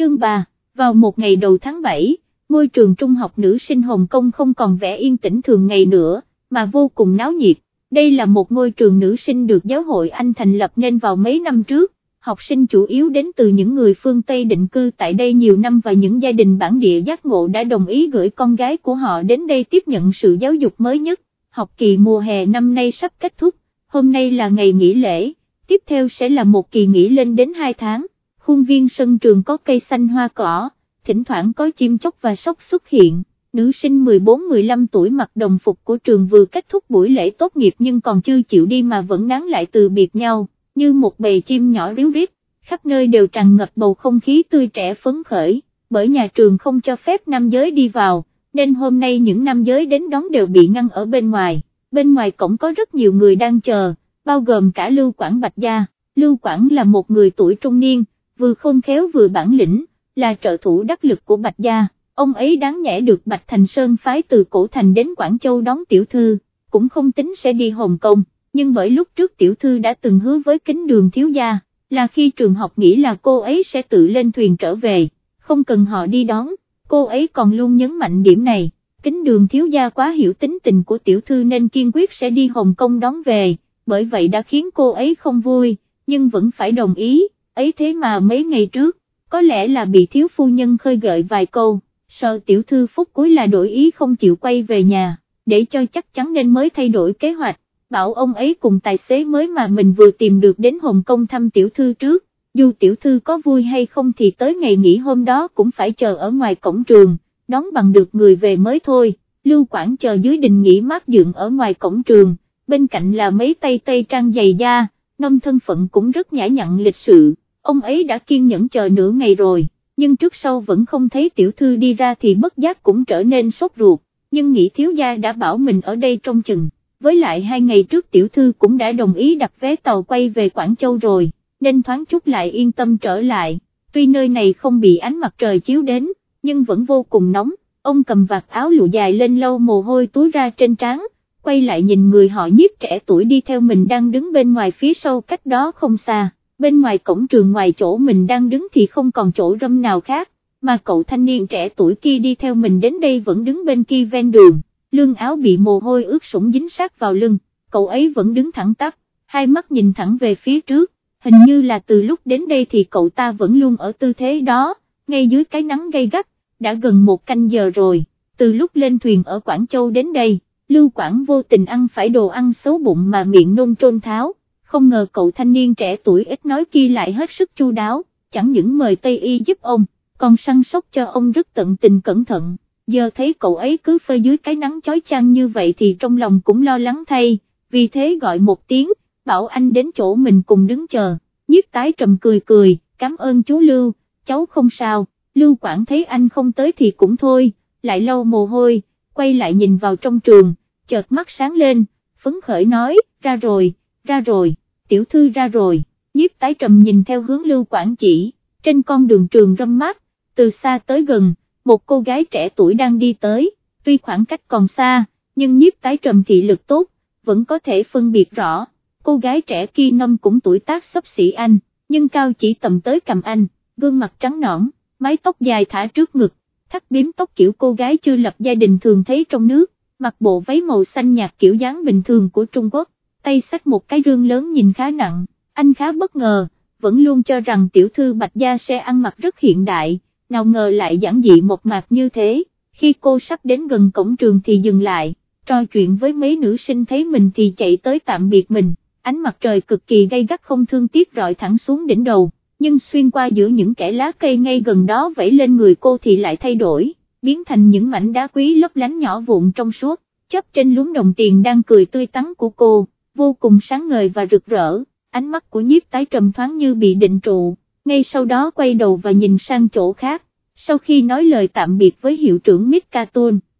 chương 3, vào một ngày đầu tháng 7, ngôi trường trung học nữ sinh Hồng Kông không còn vẻ yên tĩnh thường ngày nữa, mà vô cùng náo nhiệt. Đây là một ngôi trường nữ sinh được giáo hội Anh thành lập nên vào mấy năm trước, học sinh chủ yếu đến từ những người phương Tây định cư tại đây nhiều năm và những gia đình bản địa giác ngộ đã đồng ý gửi con gái của họ đến đây tiếp nhận sự giáo dục mới nhất. Học kỳ mùa hè năm nay sắp kết thúc, hôm nay là ngày nghỉ lễ, tiếp theo sẽ là một kỳ nghỉ lên đến 2 tháng, khuôn viên sân trường có cây xanh hoa cỏ, thỉnh thoảng có chim chóc và sóc xuất hiện. Nữ sinh 14-15 tuổi mặc đồng phục của trường vừa kết thúc buổi lễ tốt nghiệp nhưng còn chưa chịu đi mà vẫn nán lại từ biệt nhau như một bầy chim nhỏ ríu rít, khắp nơi đều tràn ngập bầu không khí tươi trẻ phấn khởi, bởi nhà trường không cho phép nam giới đi vào, nên hôm nay những nam giới đến đón đều bị ngăn ở bên ngoài, bên ngoài cổng có rất nhiều người đang chờ, bao gồm cả Lưu Quảng Bạch Gia, Lưu Quảng là một người tuổi trung niên, vừa khôn khéo vừa bản lĩnh, là trợ thủ đắc lực của Bạch Gia, ông ấy đáng nhẽ được Bạch Thành Sơn phái từ Cổ Thành đến Quảng Châu đón tiểu thư, cũng không tính sẽ đi Hồng Kông nhưng bởi lúc trước tiểu thư đã từng hứa với kính đường thiếu gia, là khi trường học nghĩ là cô ấy sẽ tự lên thuyền trở về, không cần họ đi đón, cô ấy còn luôn nhấn mạnh điểm này, kính đường thiếu gia quá hiểu tính tình của tiểu thư nên kiên quyết sẽ đi Hồng Kông đón về, bởi vậy đã khiến cô ấy không vui, nhưng vẫn phải đồng ý, ấy thế mà mấy ngày trước, có lẽ là bị thiếu phu nhân khơi gợi vài câu, sợ tiểu thư phút cuối là đổi ý không chịu quay về nhà, để cho chắc chắn nên mới thay đổi kế hoạch. Bảo ông ấy cùng tài xế mới mà mình vừa tìm được đến Hồng Kông thăm tiểu thư trước, dù tiểu thư có vui hay không thì tới ngày nghỉ hôm đó cũng phải chờ ở ngoài cổng trường, đón bằng được người về mới thôi, Lưu Quảng chờ dưới đình nghỉ mát dựng ở ngoài cổng trường, bên cạnh là mấy tay tây trang dày da, nông thân phận cũng rất nhã nhặn lịch sự, ông ấy đã kiên nhẫn chờ nửa ngày rồi, nhưng trước sau vẫn không thấy tiểu thư đi ra thì bất giác cũng trở nên sốt ruột, nhưng nghĩ thiếu gia đã bảo mình ở đây trong chừng. Với lại hai ngày trước tiểu thư cũng đã đồng ý đặt vé tàu quay về Quảng Châu rồi, nên thoáng chút lại yên tâm trở lại, tuy nơi này không bị ánh mặt trời chiếu đến, nhưng vẫn vô cùng nóng, ông cầm vạt áo lụa dài lên lâu mồ hôi túi ra trên trán, quay lại nhìn người họ nhiếp trẻ tuổi đi theo mình đang đứng bên ngoài phía sau cách đó không xa, bên ngoài cổng trường ngoài chỗ mình đang đứng thì không còn chỗ râm nào khác, mà cậu thanh niên trẻ tuổi kia đi theo mình đến đây vẫn đứng bên kia ven đường. Lưng áo bị mồ hôi ướt sũng dính sát vào lưng, cậu ấy vẫn đứng thẳng tắp, hai mắt nhìn thẳng về phía trước, hình như là từ lúc đến đây thì cậu ta vẫn luôn ở tư thế đó, ngay dưới cái nắng gay gắt, đã gần một canh giờ rồi, từ lúc lên thuyền ở Quảng Châu đến đây, Lưu Quảng vô tình ăn phải đồ ăn xấu bụng mà miệng nôn trôn tháo, không ngờ cậu thanh niên trẻ tuổi ít nói kia lại hết sức chu đáo, chẳng những mời Tây Y giúp ông, còn săn sóc cho ông rất tận tình cẩn thận giờ thấy cậu ấy cứ phơi dưới cái nắng chói chang như vậy thì trong lòng cũng lo lắng thay, vì thế gọi một tiếng, bảo anh đến chỗ mình cùng đứng chờ, nhiếp tái trầm cười cười, cảm ơn chú Lưu, cháu không sao, Lưu Quảng thấy anh không tới thì cũng thôi, lại lâu mồ hôi, quay lại nhìn vào trong trường, chợt mắt sáng lên, phấn khởi nói, ra rồi, ra rồi, tiểu thư ra rồi, nhiếp tái trầm nhìn theo hướng Lưu Quảng chỉ, trên con đường trường râm mát, từ xa tới gần, một cô gái trẻ tuổi đang đi tới, tuy khoảng cách còn xa, nhưng nhiếp tái trầm thị lực tốt, vẫn có thể phân biệt rõ, cô gái trẻ kia năm cũng tuổi tác sấp xỉ anh, nhưng cao chỉ tầm tới cầm anh, gương mặt trắng nõn, mái tóc dài thả trước ngực, thắt biếm tóc kiểu cô gái chưa lập gia đình thường thấy trong nước, mặc bộ váy màu xanh nhạt kiểu dáng bình thường của Trung Quốc, tay xách một cái rương lớn nhìn khá nặng, anh khá bất ngờ, vẫn luôn cho rằng tiểu thư Bạch Gia sẽ ăn mặc rất hiện đại nào ngờ lại giản dị một mạc như thế, khi cô sắp đến gần cổng trường thì dừng lại, trò chuyện với mấy nữ sinh thấy mình thì chạy tới tạm biệt mình, ánh mặt trời cực kỳ gay gắt không thương tiếc rọi thẳng xuống đỉnh đầu, nhưng xuyên qua giữa những kẻ lá cây ngay gần đó vẫy lên người cô thì lại thay đổi, biến thành những mảnh đá quý lấp lánh nhỏ vụn trong suốt, chấp trên lúm đồng tiền đang cười tươi tắn của cô, vô cùng sáng ngời và rực rỡ, ánh mắt của nhiếp tái trầm thoáng như bị định trụ ngay sau đó quay đầu và nhìn sang chỗ khác, sau khi nói lời tạm biệt với hiệu trưởng Mít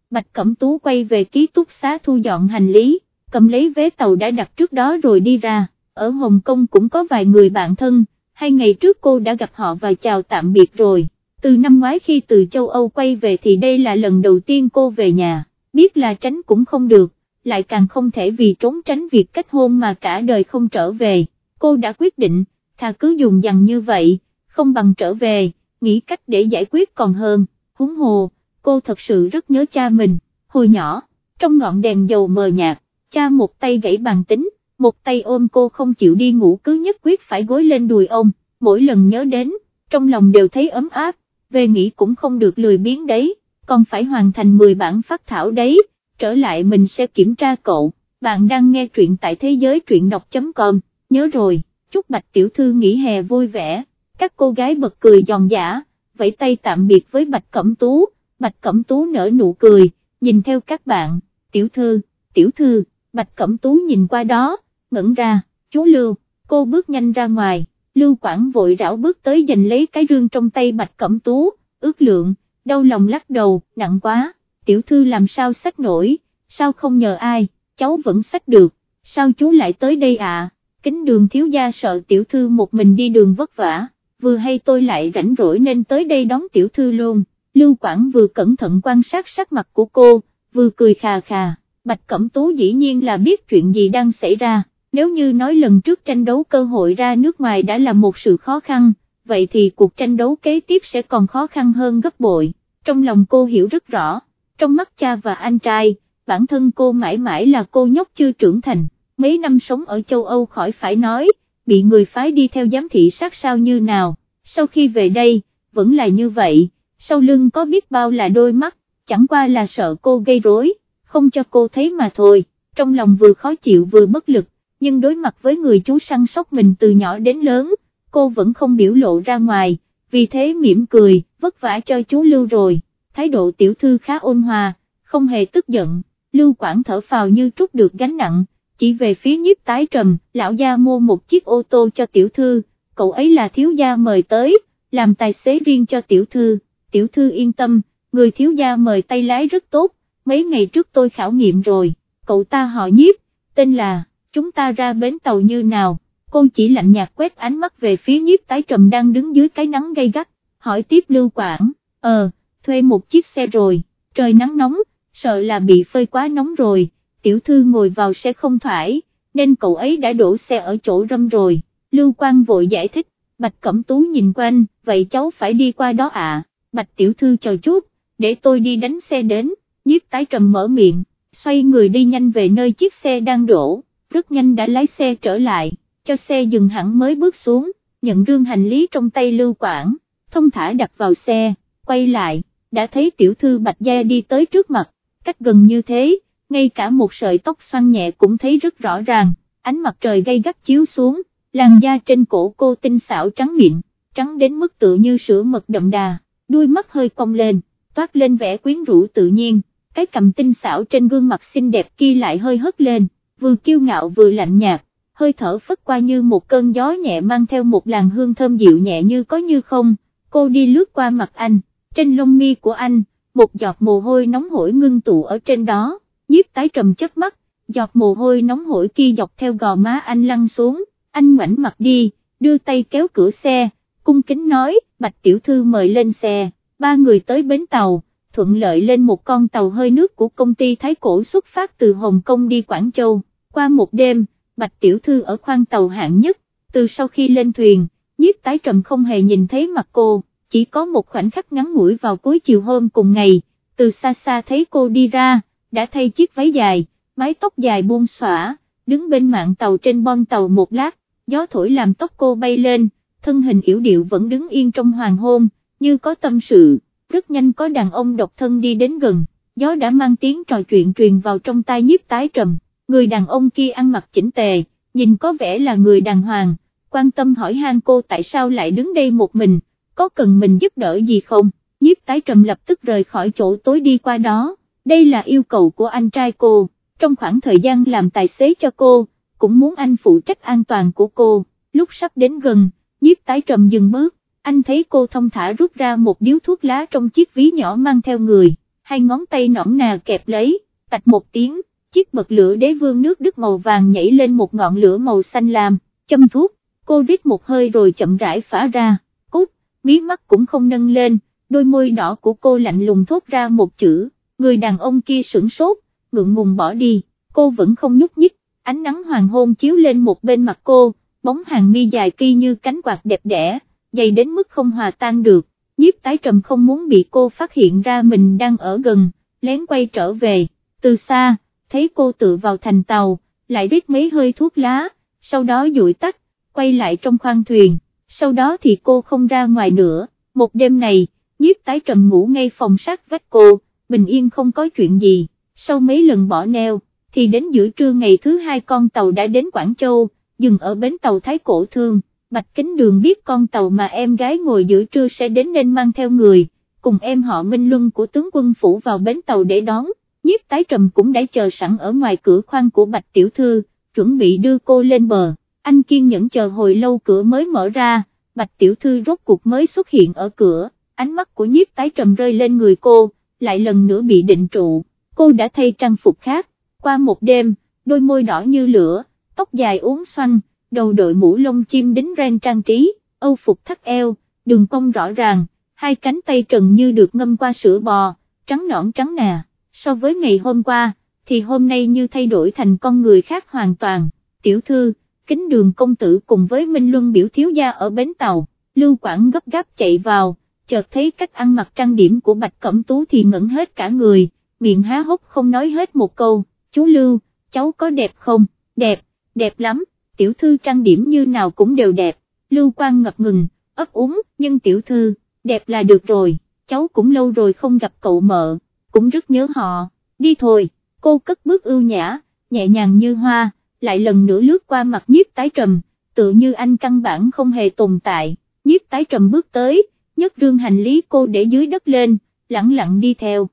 Bạch Cẩm Tú quay về ký túc xá thu dọn hành lý, cầm lấy vé tàu đã đặt trước đó rồi đi ra, ở Hồng Kông cũng có vài người bạn thân, hai ngày trước cô đã gặp họ và chào tạm biệt rồi, từ năm ngoái khi từ châu Âu quay về thì đây là lần đầu tiên cô về nhà, biết là tránh cũng không được, lại càng không thể vì trốn tránh việc kết hôn mà cả đời không trở về, cô đã quyết định, thà cứ dùng dằn như vậy, không bằng trở về, nghĩ cách để giải quyết còn hơn, huống hồ, cô thật sự rất nhớ cha mình, hồi nhỏ, trong ngọn đèn dầu mờ nhạt, cha một tay gãy bàn tính, một tay ôm cô không chịu đi ngủ cứ nhất quyết phải gối lên đùi ông, mỗi lần nhớ đến, trong lòng đều thấy ấm áp, về nghĩ cũng không được lười biếng đấy, còn phải hoàn thành 10 bản phát thảo đấy, trở lại mình sẽ kiểm tra cậu, bạn đang nghe truyện tại thế giới truyện đọc.com, nhớ rồi, chúc Bạch Tiểu Thư nghỉ hè vui vẻ, các cô gái bật cười giòn giả, vẫy tay tạm biệt với Bạch Cẩm Tú, Bạch Cẩm Tú nở nụ cười, nhìn theo các bạn, Tiểu Thư, Tiểu Thư, Bạch Cẩm Tú nhìn qua đó, ngẩn ra, chú Lưu, cô bước nhanh ra ngoài, Lưu Quảng vội rảo bước tới giành lấy cái rương trong tay Bạch Cẩm Tú, ước lượng, đau lòng lắc đầu, nặng quá, tiểu thư làm sao sách nổi, sao không nhờ ai, cháu vẫn sách được, sao chú lại tới đây à, kính đường thiếu gia sợ tiểu thư một mình đi đường vất vả, vừa hay tôi lại rảnh rỗi nên tới đây đón tiểu thư luôn, Lưu Quảng vừa cẩn thận quan sát sắc mặt của cô, vừa cười khà khà, Bạch Cẩm Tú dĩ nhiên là biết chuyện gì đang xảy ra nếu như nói lần trước tranh đấu cơ hội ra nước ngoài đã là một sự khó khăn, vậy thì cuộc tranh đấu kế tiếp sẽ còn khó khăn hơn gấp bội, trong lòng cô hiểu rất rõ, trong mắt cha và anh trai, bản thân cô mãi mãi là cô nhóc chưa trưởng thành, mấy năm sống ở châu Âu khỏi phải nói, bị người phái đi theo giám thị sát sao như nào, sau khi về đây, vẫn là như vậy, sau lưng có biết bao là đôi mắt, chẳng qua là sợ cô gây rối, không cho cô thấy mà thôi, trong lòng vừa khó chịu vừa bất lực, nhưng đối mặt với người chú săn sóc mình từ nhỏ đến lớn, cô vẫn không biểu lộ ra ngoài, vì thế mỉm cười, vất vả cho chú Lưu rồi, thái độ tiểu thư khá ôn hòa, không hề tức giận, Lưu Quảng thở phào như trút được gánh nặng, chỉ về phía nhiếp tái trầm, lão gia mua một chiếc ô tô cho tiểu thư, cậu ấy là thiếu gia mời tới, làm tài xế riêng cho tiểu thư, tiểu thư yên tâm, người thiếu gia mời tay lái rất tốt, mấy ngày trước tôi khảo nghiệm rồi, cậu ta họ nhiếp, tên là chúng ta ra bến tàu như nào, cô chỉ lạnh nhạt quét ánh mắt về phía nhiếp tái trầm đang đứng dưới cái nắng gay gắt, hỏi tiếp Lưu Quảng, ờ, thuê một chiếc xe rồi, trời nắng nóng, sợ là bị phơi quá nóng rồi, tiểu thư ngồi vào xe không thoải, nên cậu ấy đã đổ xe ở chỗ râm rồi, Lưu Quang vội giải thích, Bạch Cẩm Tú nhìn quanh, vậy cháu phải đi qua đó à, Bạch tiểu thư chờ chút, để tôi đi đánh xe đến, nhiếp tái trầm mở miệng, xoay người đi nhanh về nơi chiếc xe đang đổ rất nhanh đã lái xe trở lại, cho xe dừng hẳn mới bước xuống, nhận rương hành lý trong tay Lưu Quảng, thông thả đặt vào xe, quay lại, đã thấy tiểu thư Bạch Gia đi tới trước mặt, cách gần như thế, ngay cả một sợi tóc xoăn nhẹ cũng thấy rất rõ ràng, ánh mặt trời gây gắt chiếu xuống, làn da trên cổ cô tinh xảo trắng miệng, trắng đến mức tự như sữa mật đậm đà, đuôi mắt hơi cong lên, toát lên vẻ quyến rũ tự nhiên, cái cầm tinh xảo trên gương mặt xinh đẹp kia lại hơi hất lên vừa kiêu ngạo vừa lạnh nhạt, hơi thở phất qua như một cơn gió nhẹ mang theo một làn hương thơm dịu nhẹ như có như không, cô đi lướt qua mặt anh, trên lông mi của anh, một giọt mồ hôi nóng hổi ngưng tụ ở trên đó, nhiếp tái trầm chất mắt, giọt mồ hôi nóng hổi kia dọc theo gò má anh lăn xuống, anh ngoảnh mặt đi, đưa tay kéo cửa xe, cung kính nói, bạch tiểu thư mời lên xe, ba người tới bến tàu thuận lợi lên một con tàu hơi nước của công ty Thái Cổ xuất phát từ Hồng Kông đi Quảng Châu qua một đêm, Bạch Tiểu Thư ở khoang tàu hạng nhất, từ sau khi lên thuyền, nhiếp tái trầm không hề nhìn thấy mặt cô, chỉ có một khoảnh khắc ngắn ngủi vào cuối chiều hôm cùng ngày, từ xa xa thấy cô đi ra, đã thay chiếc váy dài, mái tóc dài buông xõa, đứng bên mạng tàu trên bon tàu một lát, gió thổi làm tóc cô bay lên, thân hình yếu điệu vẫn đứng yên trong hoàng hôn, như có tâm sự, rất nhanh có đàn ông độc thân đi đến gần, gió đã mang tiếng trò chuyện truyền vào trong tai nhiếp tái trầm người đàn ông kia ăn mặc chỉnh tề, nhìn có vẻ là người đàng hoàng, quan tâm hỏi han cô tại sao lại đứng đây một mình, có cần mình giúp đỡ gì không, nhiếp tái trầm lập tức rời khỏi chỗ tối đi qua đó, đây là yêu cầu của anh trai cô, trong khoảng thời gian làm tài xế cho cô, cũng muốn anh phụ trách an toàn của cô, lúc sắp đến gần, nhiếp tái trầm dừng bước, anh thấy cô thông thả rút ra một điếu thuốc lá trong chiếc ví nhỏ mang theo người, hai ngón tay nõn nà kẹp lấy, tạch một tiếng, chiếc bật lửa đế vương nước đức màu vàng nhảy lên một ngọn lửa màu xanh lam, châm thuốc, cô rít một hơi rồi chậm rãi phả ra, cút, mí mắt cũng không nâng lên, đôi môi đỏ của cô lạnh lùng thốt ra một chữ, người đàn ông kia sửng sốt, ngượng ngùng bỏ đi, cô vẫn không nhúc nhích, ánh nắng hoàng hôn chiếu lên một bên mặt cô, bóng hàng mi dài kia như cánh quạt đẹp đẽ, dày đến mức không hòa tan được, nhiếp tái trầm không muốn bị cô phát hiện ra mình đang ở gần, lén quay trở về, từ xa, thấy cô tự vào thành tàu, lại rít mấy hơi thuốc lá, sau đó dụi tắt, quay lại trong khoang thuyền, sau đó thì cô không ra ngoài nữa, một đêm này, nhiếp tái trầm ngủ ngay phòng sát vách cô, bình yên không có chuyện gì, sau mấy lần bỏ neo, thì đến giữa trưa ngày thứ hai con tàu đã đến Quảng Châu, dừng ở bến tàu Thái Cổ Thương, Bạch Kính Đường biết con tàu mà em gái ngồi giữa trưa sẽ đến nên mang theo người, cùng em họ Minh Luân của tướng quân phủ vào bến tàu để đón, nhiếp tái trầm cũng đã chờ sẵn ở ngoài cửa khoang của Bạch Tiểu Thư, chuẩn bị đưa cô lên bờ, anh kiên nhẫn chờ hồi lâu cửa mới mở ra, Bạch Tiểu Thư rốt cuộc mới xuất hiện ở cửa, ánh mắt của nhiếp tái trầm rơi lên người cô, lại lần nữa bị định trụ, cô đã thay trang phục khác, qua một đêm, đôi môi đỏ như lửa, tóc dài uốn xoăn, đầu đội mũ lông chim đính ren trang trí, âu phục thắt eo, đường cong rõ ràng, hai cánh tay trần như được ngâm qua sữa bò, trắng nõn trắng nà so với ngày hôm qua, thì hôm nay như thay đổi thành con người khác hoàn toàn, tiểu thư, kính đường công tử cùng với Minh Luân biểu thiếu gia ở bến tàu, Lưu Quảng gấp gáp chạy vào, chợt thấy cách ăn mặc trang điểm của Bạch Cẩm Tú thì ngẩn hết cả người, miệng há hốc không nói hết một câu, chú Lưu, cháu có đẹp không, đẹp, đẹp lắm, tiểu thư trang điểm như nào cũng đều đẹp, Lưu Quang ngập ngừng, ấp úng, nhưng tiểu thư, đẹp là được rồi, cháu cũng lâu rồi không gặp cậu mợ, cũng rất nhớ họ, đi thôi, cô cất bước ưu nhã, nhẹ nhàng như hoa, lại lần nữa lướt qua mặt nhiếp tái trầm, tự như anh căn bản không hề tồn tại, nhiếp tái trầm bước tới, nhấc rương hành lý cô để dưới đất lên, lặng lặng đi theo.